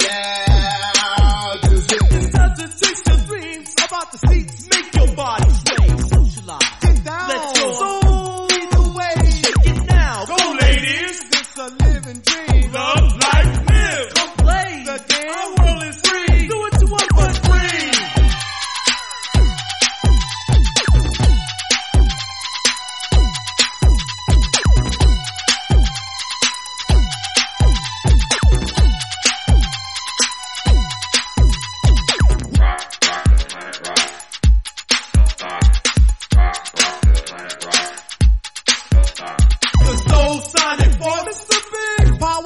Yeah, The sonic force. It's a big power.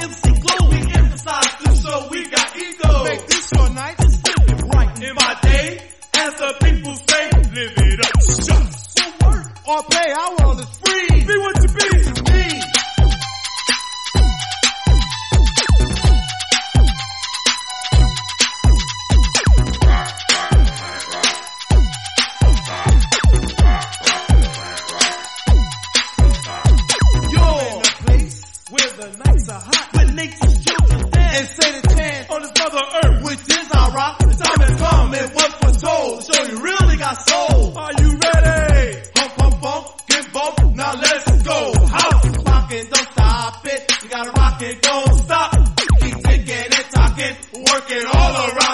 MC Glow, we emphasize this show. We got ego. Make this your night. Live it right. In my day, as the people say, live it up. Shucks. So work or play. Our world is free. Be what soul. Are you ready? Pump, pump, pump, get bump. Now let's go. House is rocking, don't stop it. You gotta rock it, don't stop. Keep ticking and talking, working all around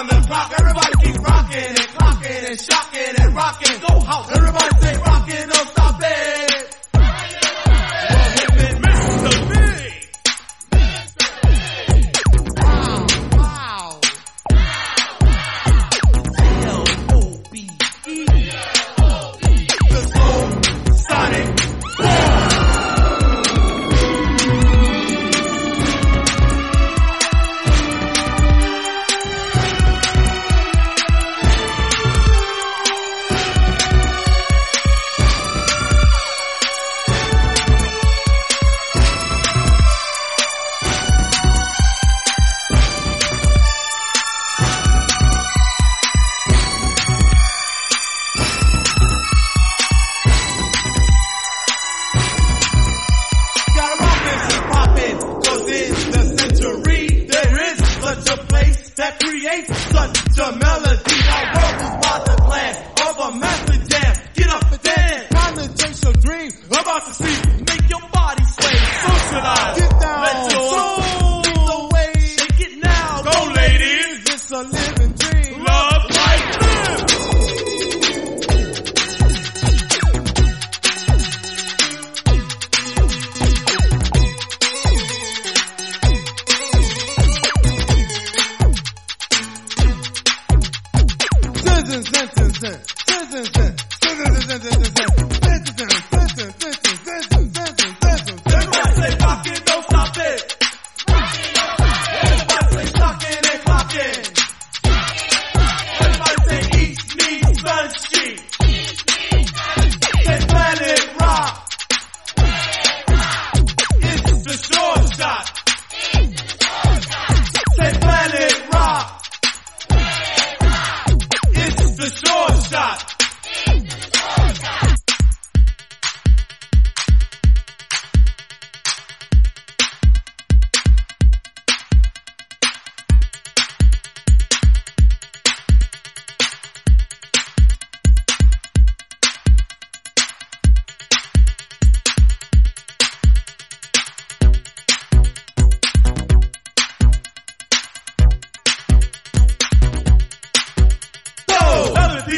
that creates such a melody.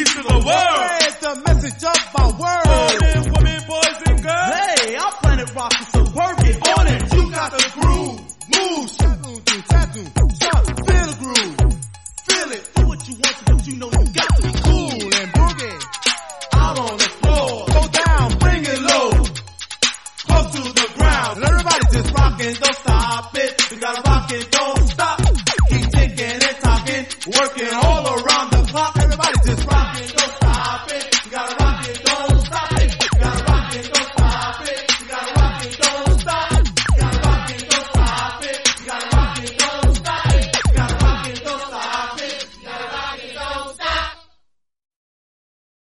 Melodies to the world. Spread the message of my world. Men, women, boys, and girls. Hey, our planet rock is so perfect. On it, you got the groove. Move, tattoo, do, tattoo, shot, feel the groove. Feel it, Do what you want to, but you know you got to be cool. and boogie. Out on the floor, go down, bring it low. Close to the ground. And everybody just rocking, don't stop it. You gotta rock it, don't stop. Keep ticking and talking, working